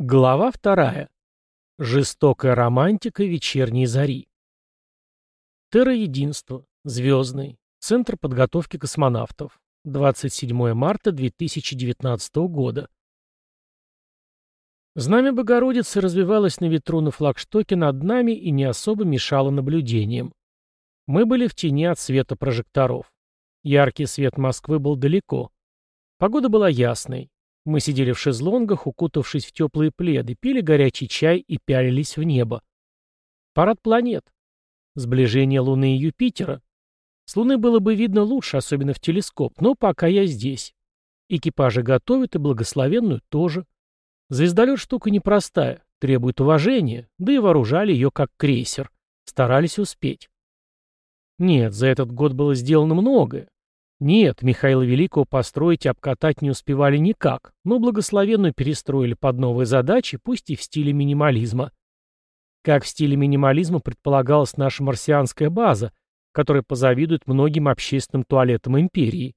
Глава вторая. Жестокая романтика вечерней зари. Терра-единство. Звездный. Центр подготовки космонавтов. 27 марта 2019 года. Знамя Богородицы развивалось на ветру на флагштоке над нами и не особо мешало наблюдениям. Мы были в тени от света прожекторов. Яркий свет Москвы был далеко. Погода была ясной. Мы сидели в шезлонгах, укутавшись в теплые пледы, пили горячий чай и пялились в небо. Парад планет. Сближение Луны и Юпитера. С Луны было бы видно лучше, особенно в телескоп, но пока я здесь. Экипажи готовят и благословенную тоже. Звездолет штука непростая, требует уважения, да и вооружали ее как крейсер. Старались успеть. Нет, за этот год было сделано многое. Нет, Михаила Великого построить и обкатать не успевали никак, но благословенную перестроили под новые задачи, пусть и в стиле минимализма. Как в стиле минимализма предполагалась наша марсианская база, которая позавидует многим общественным туалетам империи.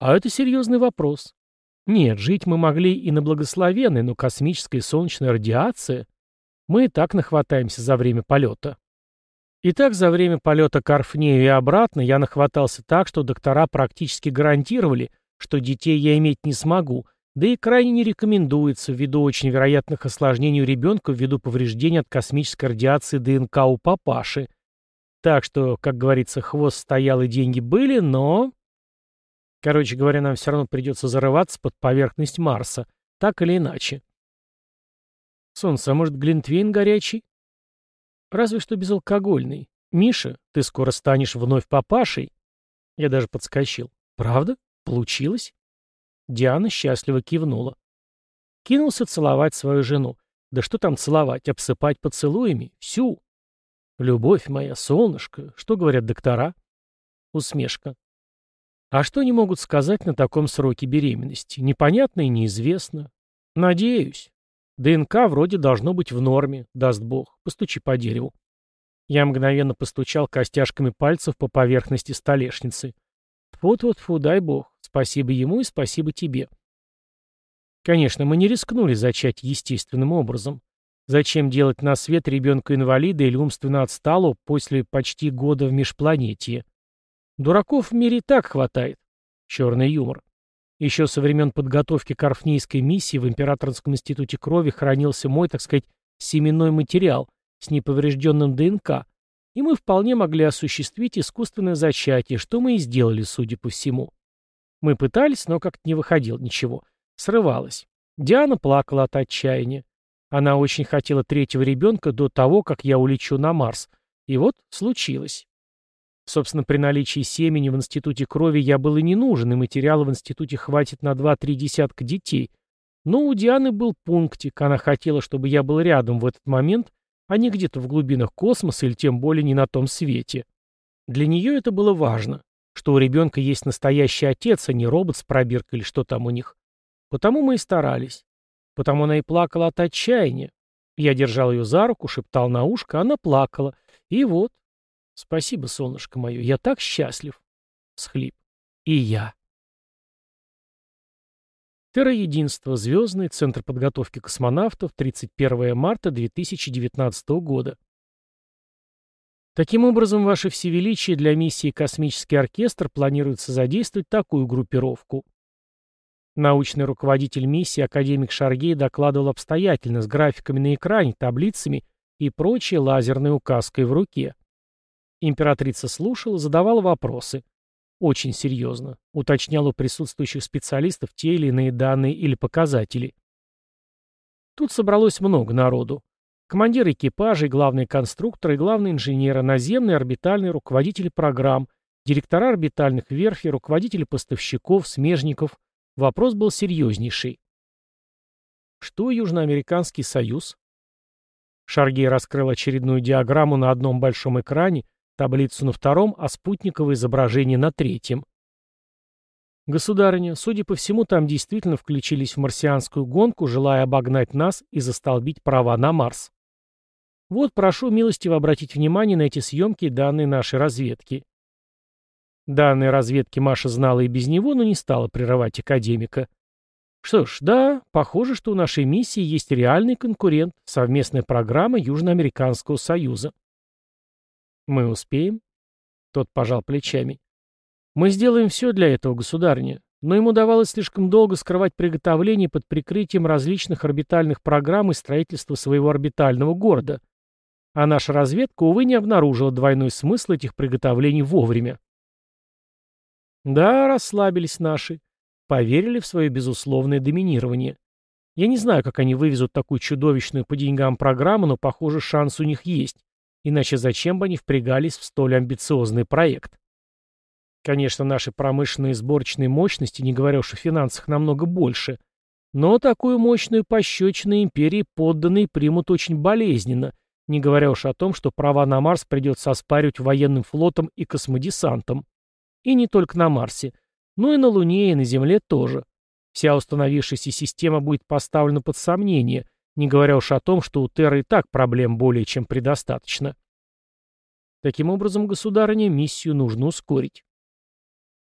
А это серьезный вопрос. Нет, жить мы могли и на благословенной, но космическая и солнечная радиация... Мы и так нахватаемся за время полета. И так за время полета к Арфнею и обратно я нахватался так, что доктора практически гарантировали, что детей я иметь не смогу, да и крайне не рекомендуется ввиду очень вероятных осложнений у ребенка ввиду повреждения от космической радиации ДНК у папаши. Так что, как говорится, хвост стоял и деньги были, но... Короче говоря, нам все равно придется зарываться под поверхность Марса, так или иначе. Солнце, а может, Глинтвейн горячий? Разве что безалкогольный. Миша, ты скоро станешь вновь папашей. Я даже подскочил. Правда? Получилось? Диана счастливо кивнула. Кинулся целовать свою жену. Да что там целовать, обсыпать поцелуями? Всю. Любовь моя, солнышко, что говорят доктора? Усмешка. А что они могут сказать на таком сроке беременности? Непонятно и неизвестно. Надеюсь. ДНК вроде должно быть в норме, даст бог. Постучи по дереву. Я мгновенно постучал костяшками пальцев по поверхности столешницы. Тьфу-тьфу-тьфу, дай бог. Спасибо ему и спасибо тебе. Конечно, мы не рискнули зачать естественным образом. Зачем делать на свет ребенка-инвалида или умственно отсталого после почти года в межпланетии? Дураков в мире так хватает. Черный юмор. Еще со времен подготовки к Арфнейской миссии в Императорском институте крови хранился мой, так сказать, семенной материал с неповрежденным ДНК, и мы вполне могли осуществить искусственное зачатие, что мы и сделали, судя по всему. Мы пытались, но как-то не выходило ничего. Срывалось. Диана плакала от отчаяния. Она очень хотела третьего ребенка до того, как я улечу на Марс. И вот случилось. Собственно, при наличии семени в институте крови я был и не нужен, и материала в институте хватит на два-три десятка детей. Но у Дианы был пунктик, она хотела, чтобы я был рядом в этот момент, а не где-то в глубинах космоса или тем более не на том свете. Для нее это было важно, что у ребенка есть настоящий отец, а не робот с пробиркой или что там у них. Потому мы и старались. Потому она и плакала от отчаяния. Я держал ее за руку, шептал на ушко, она плакала. И вот, Спасибо, солнышко мое, я так счастлив. Схлип. И я. Терра-единство. Звездный. Центр подготовки космонавтов. 31 марта 2019 года. Таким образом, Ваше Всевеличие, для миссии «Космический оркестр» планируется задействовать такую группировку. Научный руководитель миссии, академик Шаргей, докладывал обстоятельно, с графиками на экране, таблицами и прочей лазерной указкой в руке. Императрица слушала, задавала вопросы. Очень серьезно. Уточняла у присутствующих специалистов те или иные данные или показатели. Тут собралось много народу. Командиры экипажей, главные конструкторы, главные инженеры, наземные орбитальные руководители программ, директора орбитальных верфей, руководители поставщиков, смежников. Вопрос был серьезнейший. Что Южноамериканский союз? Шаргей раскрыл очередную диаграмму на одном большом экране, таблицу на втором, а спутниковое изображение на третьем. Государыня, судя по всему, там действительно включились в марсианскую гонку, желая обогнать нас и застолбить права на Марс. Вот, прошу милостиво обратить внимание на эти съемки данные нашей разведки. Данные разведки Маша знала и без него, но не стала прерывать академика. Что ж, да, похоже, что у нашей миссии есть реальный конкурент, совместная программа Южноамериканского союза. Мы успеем? Тот пожал плечами. Мы сделаем все для этого, государня, но ему давалось слишком долго скрывать приготовления под прикрытием различных орбитальных программ и строительства своего орбитального города. А наша разведка, увы, не обнаружила двойной смысл этих приготовлений вовремя. Да, расслабились наши. Поверили в свое безусловное доминирование. Я не знаю, как они вывезут такую чудовищную по деньгам программу, но, похоже, шанс у них есть. Иначе зачем бы они впрягались в столь амбициозный проект? Конечно, наши промышленные сборочные мощности, не говоря уж о финансах, намного больше. Но такую мощную пощечину империи подданные примут очень болезненно, не говоря уж о том, что права на Марс придется оспаривать военным флотом и космодесантом. И не только на Марсе, но и на Луне, и на Земле тоже. Вся установившаяся система будет поставлена под сомнение, не говоря уж о том, что у Терры и так проблем более чем предостаточно. Таким образом, государыне, миссию нужно ускорить.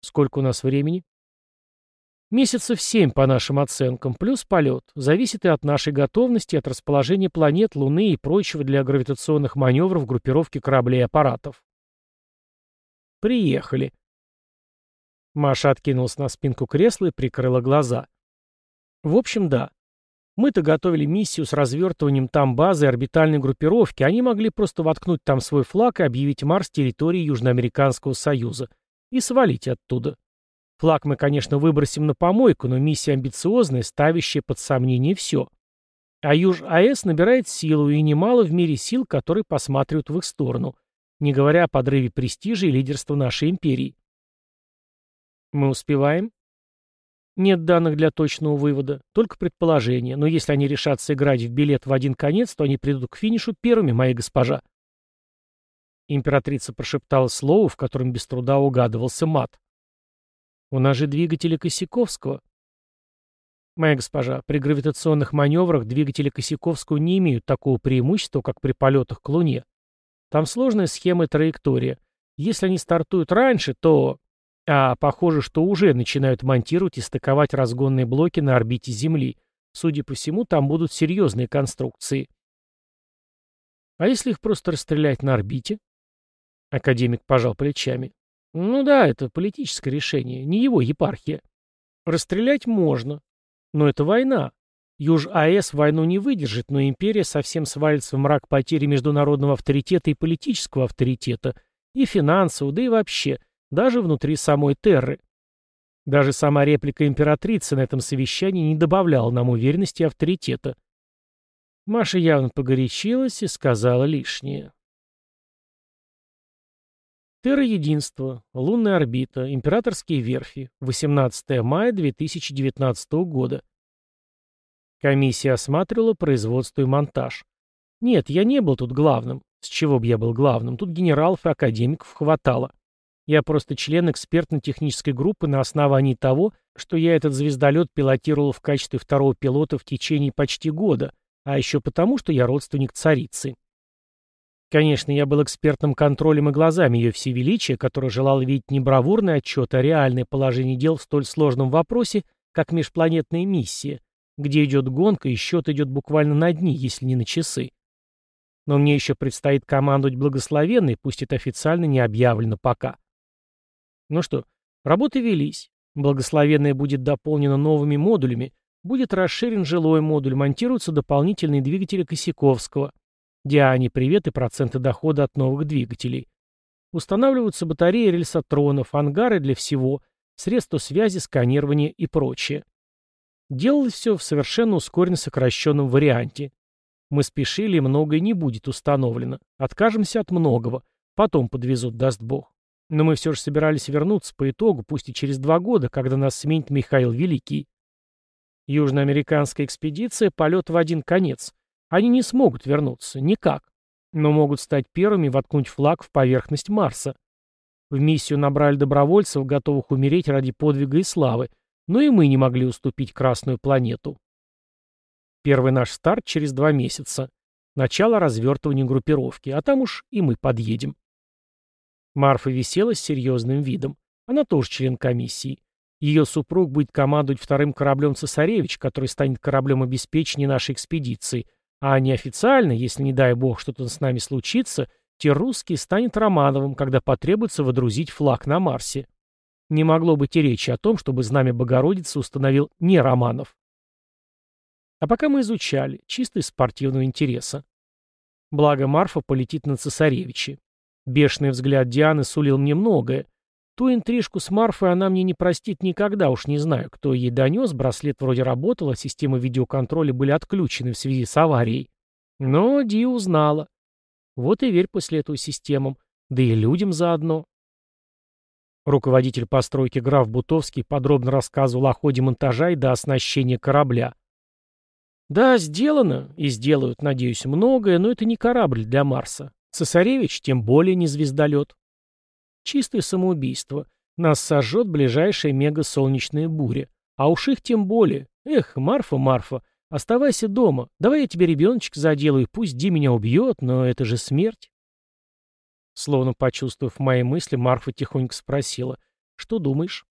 Сколько у нас времени? Месяцев семь по нашим оценкам, плюс полет. Зависит и от нашей готовности, от расположения планет, Луны и прочего для гравитационных маневров группировки кораблей и аппаратов. Приехали. Маша откинулась на спинку кресла и прикрыла глаза. В общем, да. Мы-то готовили миссию с развертыванием там базы и орбитальной группировки, они могли просто воткнуть там свой флаг и объявить Марс территорией Южноамериканского Союза. И свалить оттуда. Флаг мы, конечно, выбросим на помойку, но миссия амбициозная, ставящая под сомнение все. А Юж-АЭС набирает силу, и немало в мире сил, которые посматривают в их сторону, не говоря о подрыве престижа и лидерства нашей империи. Мы успеваем? Нет данных для точного вывода, только предположения, но если они решатся играть в билет в один конец, то они придут к финишу первыми, моя госпожа. Императрица прошептала слово, в котором без труда угадывался мат. «У нас же двигатели Косяковского». «Моя госпожа, при гравитационных маневрах двигатели Косяковского не имеют такого преимущества, как при полетах к Луне. Там сложная схема и траектория. Если они стартуют раньше, то...» А похоже, что уже начинают монтировать и стыковать разгонные блоки на орбите Земли. Судя по всему, там будут серьезные конструкции. А если их просто расстрелять на орбите? Академик пожал плечами. Ну да, это политическое решение, не его епархия. Расстрелять можно. Но это война. Юж-АЭС войну не выдержит, но империя совсем свалится в мрак потери международного авторитета и политического авторитета, и финансового, да и вообще – даже внутри самой Терры. Даже сама реплика императрицы на этом совещании не добавляла нам уверенности и авторитета. Маша явно погорячилась и сказала лишнее. Терра Единство, лунная орбита, императорские верфи, 18 мая 2019 года. Комиссия осматривала производство и монтаж. Нет, я не был тут главным. С чего бы я был главным? Тут генералов и академиков хватало. Я просто член экспертно-технической группы на основании того, что я этот звездолет пилотировал в качестве второго пилота в течение почти года, а еще потому, что я родственник царицы. Конечно, я был экспертным контролем и глазами ее всевеличия, который желал видеть не бравурный отчет, а реальное положение дел в столь сложном вопросе, как межпланетная миссия, где идет гонка и счет идет буквально на дни, если не на часы. Но мне еще предстоит командовать благословенной, пусть это официально не объявлено пока. Ну что, работы велись. Благословенное будет дополнено новыми модулями, будет расширен жилой модуль, монтируются дополнительные двигатели Косяковского. Диане привет и проценты дохода от новых двигателей. Устанавливаются батареи рельсотронов, ангары для всего, средства связи, сканирования и прочее. Делалось все в совершенно ускоренно сокращенном варианте. Мы спешили, многое не будет установлено. Откажемся от многого. Потом подвезут, даст Бог. Но мы все же собирались вернуться по итогу, пусть и через два года, когда нас сменит Михаил Великий. Южноамериканская экспедиция — полет в один конец. Они не смогут вернуться, никак. Но могут стать первыми воткнуть флаг в поверхность Марса. В миссию набрали добровольцев, готовых умереть ради подвига и славы, но и мы не могли уступить Красную планету. Первый наш старт через два месяца. Начало развертывания группировки, а там уж и мы подъедем. Марфа висела с серьезным видом. Она тоже член комиссии. Ее супруг будет командовать вторым кораблем «Цесаревич», который станет кораблем обеспечения нашей экспедиции, а неофициально, если, не дай бог, что-то с нами случится, Террусский станет Романовым, когда потребуется водрузить флаг на Марсе. Не могло быть и речи о том, чтобы знамя Богородицы установил не Романов. А пока мы изучали, чисто из спортивного интереса. Благо Марфа полетит на цесаревичи. Бешеный взгляд Дианы сулил мне многое. Ту интрижку с Марфой она мне не простит никогда, уж не знаю, кто ей донес, браслет вроде работал, а системы видеоконтроля были отключены в связи с аварией. Но Ди узнала. Вот и верь после этого системам, да и людям заодно. Руководитель постройки граф Бутовский подробно рассказывал о ходе монтажа и до оснащения корабля. Да, сделано, и сделают, надеюсь, многое, но это не корабль для Марса. Цесаревич тем более не звездолет. Чистое самоубийство. Нас сожжет ближайшая мегасолнечная буря. А уж их тем более. Эх, Марфа, Марфа, оставайся дома. Давай я тебе ребеночек заделаю, пусть Ди меня убьет, но это же смерть. Словно почувствовав мои мысли, Марфа тихонько спросила. «Что думаешь?»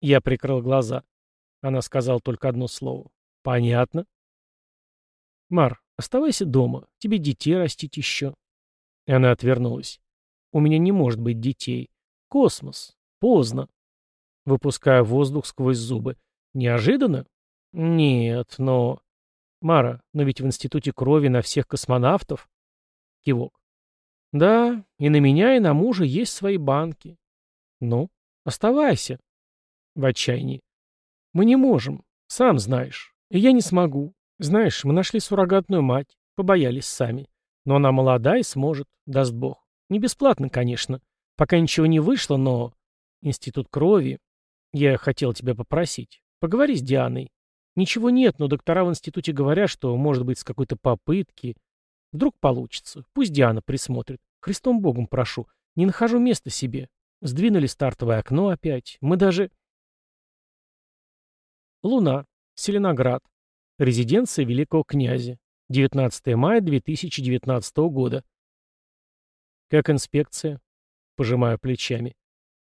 Я прикрыл глаза. Она сказала только одно слово. «Понятно». «Мар, оставайся дома. Тебе детей растить еще». И она отвернулась. «У меня не может быть детей. Космос. Поздно». Выпуская воздух сквозь зубы. «Неожиданно?» «Нет, но...» «Мара, но ведь в Институте крови на всех космонавтов...» Кивок. «Да, и на меня, и на мужа есть свои банки». «Ну, оставайся». В отчаянии. «Мы не можем, сам знаешь. И я не смогу. Знаешь, мы нашли суррогатную мать, побоялись сами. Но она молода и сможет, даст Бог. Не бесплатно, конечно. Пока ничего не вышло, но... Институт крови... Я хотел тебя попросить. Поговори с Дианой. Ничего нет, но доктора в институте говорят, что, может быть, с какой-то попытки... Вдруг получится. Пусть Диана присмотрит. Христом Богом прошу. Не нахожу места себе. Сдвинули стартовое окно опять. Мы даже... Луна. Селеноград. Резиденция великого князя. 19 мая 2019 года. Как инспекция? Пожимаю плечами.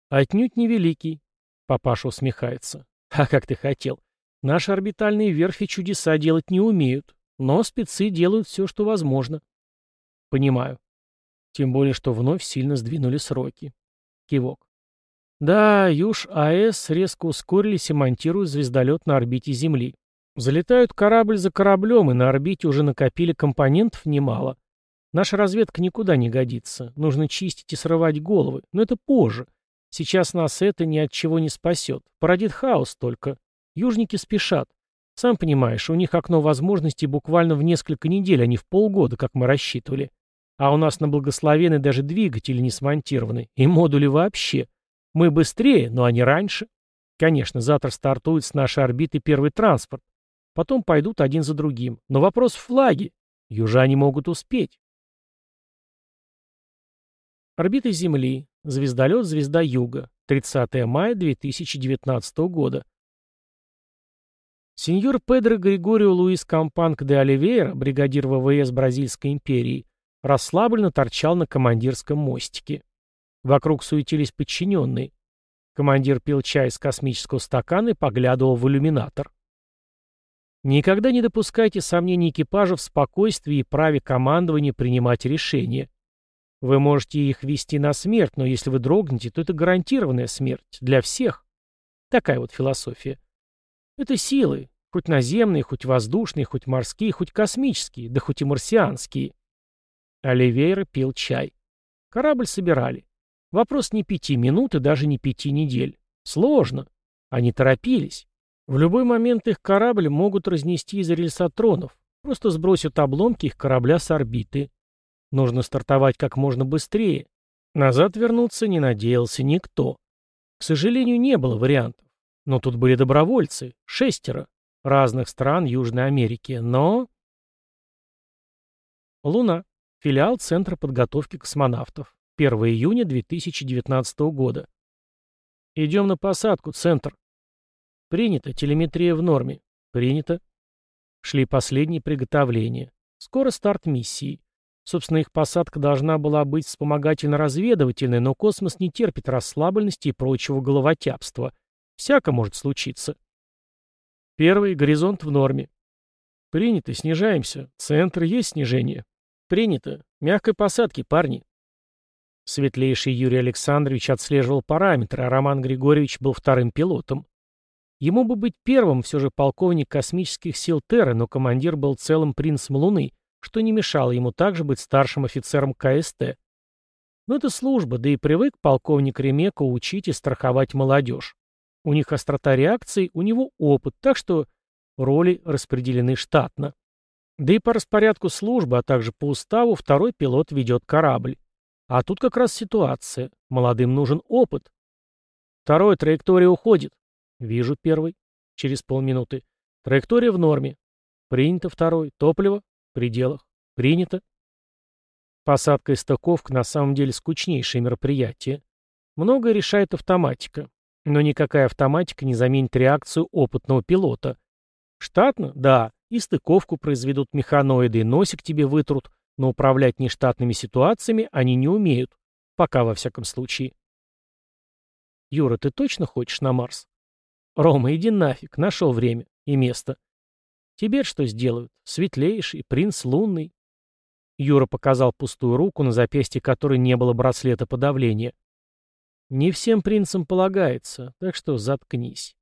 Отнюдь не великий. Папаша усмехается. А как ты хотел? Наши орбитальные верфи чудеса делать не умеют, но спецы делают все, что возможно. Понимаю. Тем более, что вновь сильно сдвинули сроки. Кивок. Да, Юж АЭС резко ускорились и монтируют звездолет на орбите Земли. Залетают корабль за кораблем, и на орбите уже накопили компонентов немало. Наша разведка никуда не годится. Нужно чистить и срывать головы. Но это позже. Сейчас нас это ни от чего не спасет. Породит хаос только. Южники спешат. Сам понимаешь, у них окно возможностей буквально в несколько недель, а не в полгода, как мы рассчитывали. А у нас на благословенной даже двигатели не смонтированы. И модули вообще. Мы быстрее, но они раньше. Конечно, завтра стартует с нашей орбиты первый транспорт. Потом пойдут один за другим. Но вопрос в флаге. Южане могут успеть. Орбита Земли. Звездолет «Звезда Юга». 30 мая 2019 года. Сеньор Педро Григорио Луис Кампанг де Оливейра, бригадир ВВС Бразильской империи, расслабленно торчал на командирском мостике. Вокруг суетились подчиненные. Командир пил чай из космического стакана и поглядывал в иллюминатор. Никогда не допускайте сомнений экипажа в спокойствии и праве командования принимать решения. Вы можете их вести на смерть, но если вы дрогнете, то это гарантированная смерть. Для всех. Такая вот философия. Это силы. Хоть наземные, хоть воздушные, хоть морские, хоть космические, да хоть и марсианские. Оливейра пил чай. Корабль собирали. Вопрос не пяти минут и даже не пяти недель. Сложно. Они торопились. В любой момент их корабль могут разнести из рельсотронов, просто сбросят обломки их корабля с орбиты. Нужно стартовать как можно быстрее. Назад вернуться не надеялся никто. К сожалению, не было вариантов. Но тут были добровольцы, шестеро, разных стран Южной Америки, но... Луна. Филиал Центра подготовки космонавтов. 1 июня 2019 года. Идем на посадку, Центр. Принято. Телеметрия в норме. Принято. Шли последние приготовления. Скоро старт миссии. Собственно, их посадка должна была быть вспомогательно-разведывательной, но космос не терпит расслабленности и прочего головотяпства. Всяко может случиться. Первый, горизонт в норме. Принято, снижаемся. Центр есть снижение. Принято. Мягкой посадки, парни. Светлейший Юрий Александрович отслеживал параметры, а Роман Григорьевич был вторым пилотом. Ему бы быть первым, все же полковник космических сил Терры, но командир был целым принцем Луны, что не мешало ему также быть старшим офицером КСТ. Но это служба, да и привык полковник Ремеко учить и страховать молодежь. У них острота реакции, у него опыт, так что роли распределены штатно. Да и по распорядку службы, а также по уставу второй пилот ведет корабль. А тут как раз ситуация. Молодым нужен опыт. Второй, траектория уходит. Вижу первый. Через полминуты. Траектория в норме. Принято второй. Топливо. В пределах. Принято. Посадка и стыковка на самом деле скучнейшее мероприятие. Многое решает автоматика. Но никакая автоматика не заменит реакцию опытного пилота. Штатно? Да. И стыковку произведут механоиды, и носик тебе вытрут, но управлять нештатными ситуациями они не умеют. Пока, во всяком случае. Юра, ты точно хочешь на Марс? Рома, иди нафиг, нашел время и место. Тебе что сделают? Светлейший, принц лунный. Юра показал пустую руку, на запястье которой не было браслета подавления. Не всем принцам полагается, так что заткнись.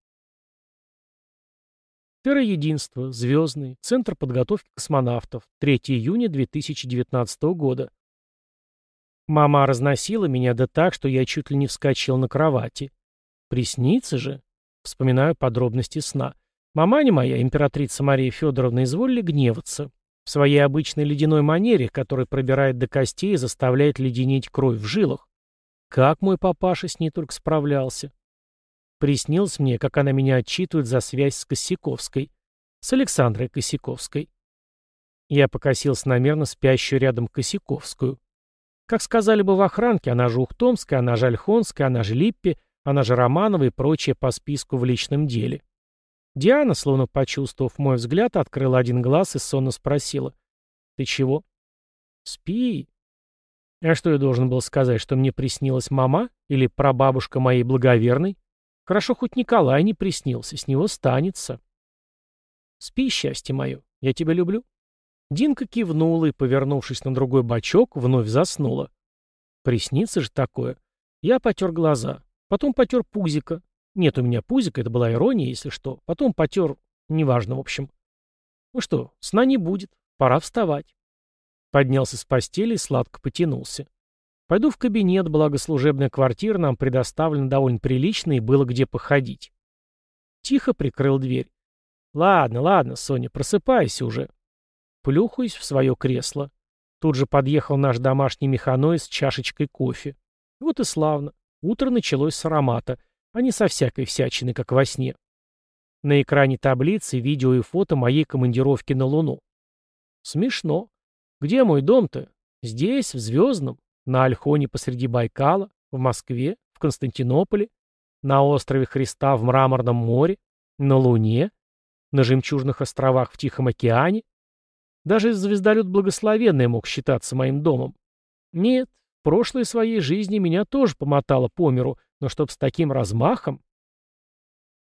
Терра-единство, Звездный, Центр подготовки космонавтов, 3 июня 2019 года. Мама разносила меня да так, что я чуть ли не вскочил на кровати. Приснится же? Вспоминаю подробности сна. Маманя моя, императрица Мария Федоровна, изволили гневаться. В своей обычной ледяной манере, которая пробирает до костей и заставляет леденеть кровь в жилах. Как мой папаша с ней только справлялся. Приснилось мне, как она меня отчитывает за связь с Косяковской. С Александрой Косяковской. Я покосился намеренно спящую рядом Косяковскую. Как сказали бы в охранке, она же Ухтомская, она же Альхонская, она же Липпи, она же Романова и прочее по списку в личном деле. Диана, словно почувствовав мой взгляд, открыла один глаз и сонно спросила. «Ты чего?» «Спи». А что я должен был сказать, что мне приснилась мама или прабабушка моей благоверной? Хорошо, хоть Николай не приснился, с него станется. «Спи, счастье мое, я тебя люблю». Динка кивнула и, повернувшись на другой бочок, вновь заснула. Приснится же такое. Я потер глаза. Потом потер пузика. Нет у меня пузика, это была ирония, если что. Потом потер... Неважно, в общем. Ну что, сна не будет. Пора вставать. Поднялся с постели и сладко потянулся. Пойду в кабинет, благо служебная квартира нам предоставлена довольно прилично и было где походить. Тихо прикрыл дверь. Ладно, ладно, Соня, просыпайся уже. Плюхаюсь в свое кресло. Тут же подъехал наш домашний механой с чашечкой кофе. Вот и славно. Утро началось с аромата, а не со всякой всячины, как во сне. На экране таблицы, видео и фото моей командировки на Луну. Смешно. Где мой дом-то? Здесь, в Звездном, на Альхоне посреди Байкала, в Москве, в Константинополе, на острове Христа в Мраморном море, на Луне, на Жемчужных островах в Тихом океане. Даже звездолет Благословенный мог считаться моим домом. Нет, прошлой своей жизни меня тоже помотало по миру, но чтоб с таким размахом...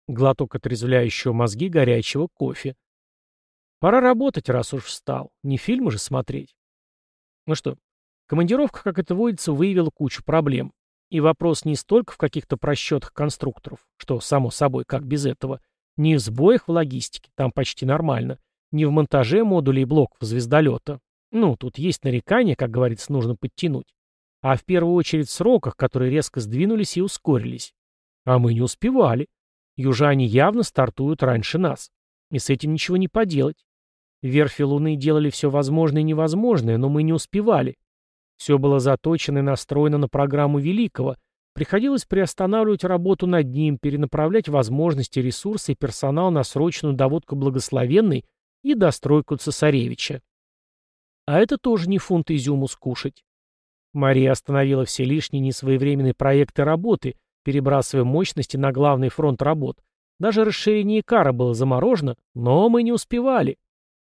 Глоток отрезвляющего мозги горячего кофе. Пора работать, раз уж встал. Не фильмы же смотреть. Ну что, командировка, как это водится, выявила кучу проблем. И вопрос не столько в каких-то просчетах конструкторов, что, само собой, как без этого, не в сбоях в логистике, там почти нормально, не в монтаже модулей блоков звездолета. Ну, тут есть нарекания, как говорится, нужно подтянуть а в первую очередь в сроках, которые резко сдвинулись и ускорились. А мы не успевали. Южане явно стартуют раньше нас. И с этим ничего не поделать. Верфи Луны делали все возможное и невозможное, но мы не успевали. Все было заточено и настроено на программу Великого. Приходилось приостанавливать работу над ним, перенаправлять возможности, ресурсы и персонал на срочную доводку благословенной и достройку цесаревича. А это тоже не фунт изюму скушать. Мария остановила все лишние несвоевременные проекты работы, перебрасывая мощности на главный фронт работ. Даже расширение Икара было заморожено, но мы не успевали.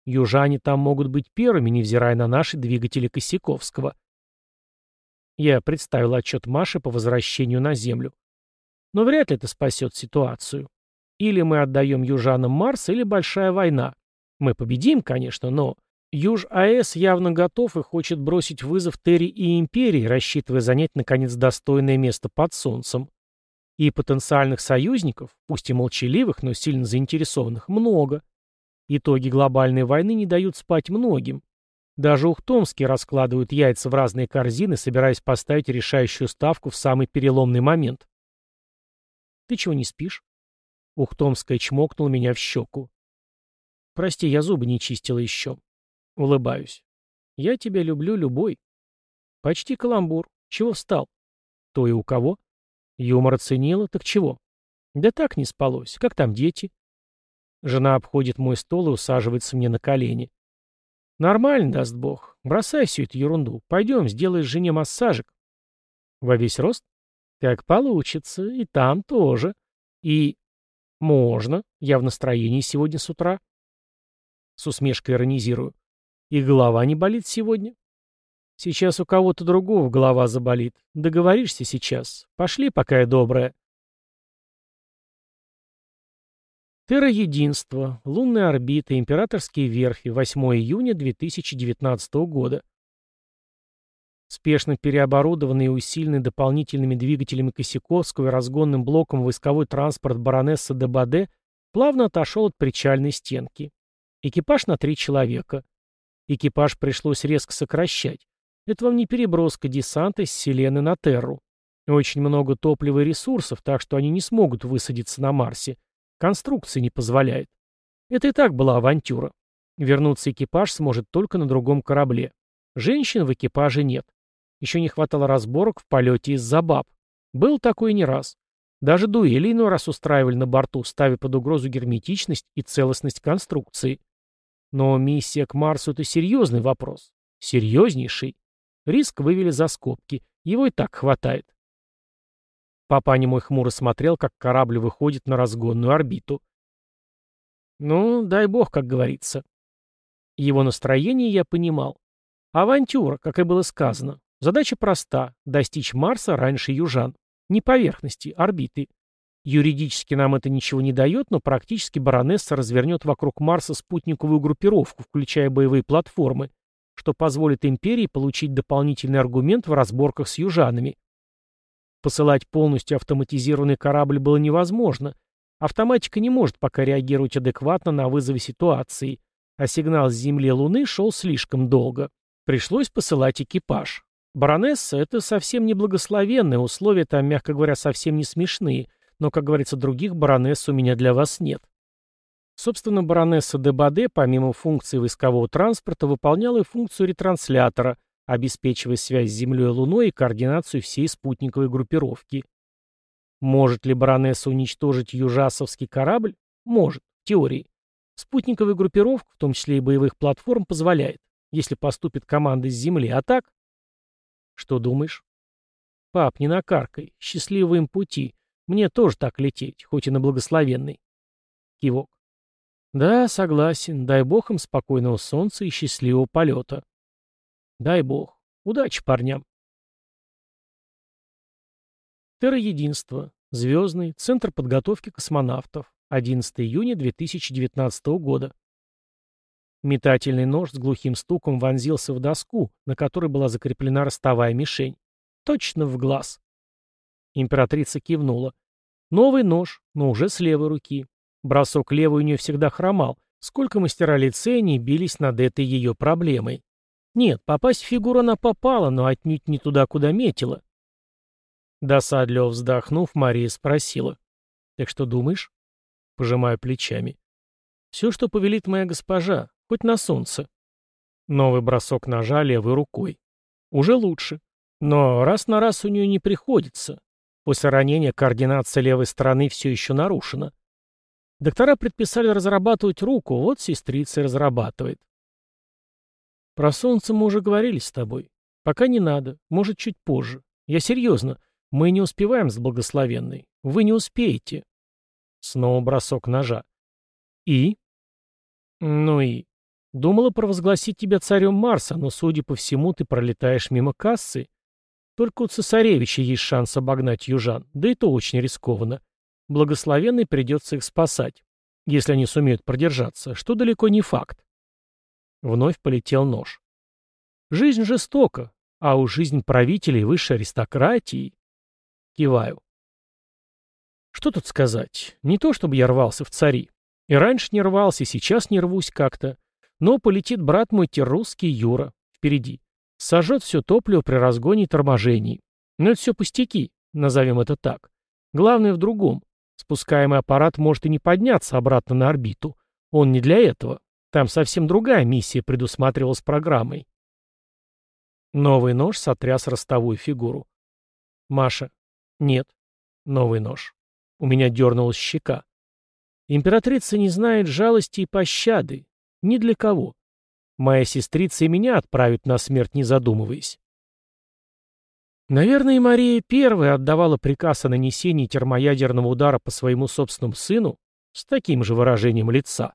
Южане там могут быть первыми, невзирая на наши двигатели Косяковского. Я представил отчет Маши по возвращению на Землю. Но вряд ли это спасет ситуацию. Или мы отдаем южанам Марс, или большая война. Мы победим, конечно, но Юж-АЭС явно готов и хочет бросить вызов Терри и Империи, рассчитывая занять, наконец, достойное место под Солнцем. И потенциальных союзников, пусть и молчаливых, но сильно заинтересованных, много. Итоги глобальной войны не дают спать многим. Даже ухтомские раскладывают яйца в разные корзины, собираясь поставить решающую ставку в самый переломный момент. «Ты чего не спишь?» Ухтомская чмокнула меня в щеку. «Прости, я зубы не чистила еще». Улыбаюсь. «Я тебя люблю любой». «Почти каламбур. Чего встал?» «То и у кого?» «Юмор оценила. Так чего?» «Да так не спалось. Как там дети?» Жена обходит мой стол и усаживается мне на колени. «Нормально, даст Бог. Бросай всю эту ерунду. Пойдем, сделаешь жене массажик». «Во весь рост?» «Как получится. И там тоже. И «Можно. Я в настроении сегодня с утра». С усмешкой иронизирую. «И голова не болит сегодня?» «Сейчас у кого-то другого голова заболит. Договоришься сейчас. Пошли, пока я добрая». Терра-единство, лунная орбита, императорские верфи, 8 июня 2019 года. Спешно переоборудованный и усиленный дополнительными двигателями Косяковского и разгонным блоком войсковой транспорт баронесса Дебаде плавно отошел от причальной стенки. Экипаж на три человека. Экипаж пришлось резко сокращать. Это вам не переброска десанта с Селены на Терру. Очень много топлива и ресурсов, так что они не смогут высадиться на Марсе. Конструкция не позволяет. Это и так была авантюра. Вернуться экипаж сможет только на другом корабле. Женщин в экипаже нет. Еще не хватало разборок в полете из-за баб. Был такой не раз. Даже дуэли иной раз устраивали на борту, ставя под угрозу герметичность и целостность конструкции. Но миссия к Марсу — это серьезный вопрос. Серьезнейший. Риск вывели за скобки. Его и так хватает. Папаня мой хмуро смотрел, как корабль выходит на разгонную орбиту. Ну, дай бог, как говорится. Его настроение я понимал. Авантюра, как и было сказано. Задача проста – достичь Марса раньше южан. Не поверхности, орбиты. Юридически нам это ничего не дает, но практически баронесса развернет вокруг Марса спутниковую группировку, включая боевые платформы, что позволит империи получить дополнительный аргумент в разборках с южанами. Посылать полностью автоматизированный корабль было невозможно. Автоматика не может пока реагировать адекватно на вызовы ситуации, а сигнал с Земли Луны шел слишком долго. Пришлось посылать экипаж. Баронесса — это совсем не благословенное, условия там, мягко говоря, совсем не смешные, но, как говорится, других баронесс у меня для вас нет. Собственно, баронесса Дебаде, помимо функции войскового транспорта, выполняла и функцию ретранслятора, обеспечивая связь с Землей и Луной и координацию всей спутниковой группировки. Может ли баронесса уничтожить южасовский корабль? Может, в теории. Спутниковая группировка, в том числе и боевых платформ, позволяет, если поступит команда с Земли, а так что думаешь? Пап, не накаркай. Счастливого им пути. Мне тоже так лететь, хоть и на благословенный. Кивок. Да, согласен. Дай бог им спокойного солнца и счастливого полета. Дай бог. Удачи парням. Терра-единство. Звездный. Центр подготовки космонавтов. 11 июня 2019 года. Метательный нож с глухим стуком вонзился в доску, на которой была закреплена ростовая мишень. Точно в глаз. Императрица кивнула. Новый нож, но уже с левой руки. Бросок левой у нее всегда хромал. Сколько мастера лицея не бились над этой ее проблемой. Нет, попасть в фигуру она попала, но отнюдь не туда, куда метила. Досадливо вздохнув, Мария спросила. «Так что думаешь?» Пожимаю плечами. «Все, что повелит моя госпожа. Хоть на солнце. Новый бросок ножа левой рукой. Уже лучше. Но раз на раз у нее не приходится. После ранения координация левой стороны все еще нарушена. Доктора предписали разрабатывать руку, вот сестрица разрабатывает. Про солнце мы уже говорили с тобой. Пока не надо, может, чуть позже. Я серьезно, мы не успеваем с благословенной. Вы не успеете. Снова бросок ножа. И? Ну и? Думала провозгласить тебя царем Марса, но, судя по всему, ты пролетаешь мимо кассы. Только у цесаревича есть шанс обогнать южан, да и то очень рискованно. Благословенный придется их спасать, если они сумеют продержаться, что далеко не факт. Вновь полетел нож. Жизнь жестока, а у жизнь правителей высшей аристократии... Киваю. Что тут сказать? Не то, чтобы я рвался в цари. И раньше не рвался, и сейчас не рвусь как-то. Но полетит брат мой террусский Юра впереди. Сожжет все топливо при разгоне и торможении. Но это все пустяки, назовем это так. Главное в другом. Спускаемый аппарат может и не подняться обратно на орбиту. Он не для этого. Там совсем другая миссия предусматривалась программой. Новый нож сотряс ростовую фигуру. Маша. Нет. Новый нож. У меня дернулась щека. Императрица не знает жалости и пощады. Ни для кого. Моя сестрица и меня отправит на смерть, не задумываясь. Наверное, Мария первая отдавала приказ о нанесении термоядерного удара по своему собственному сыну с таким же выражением лица.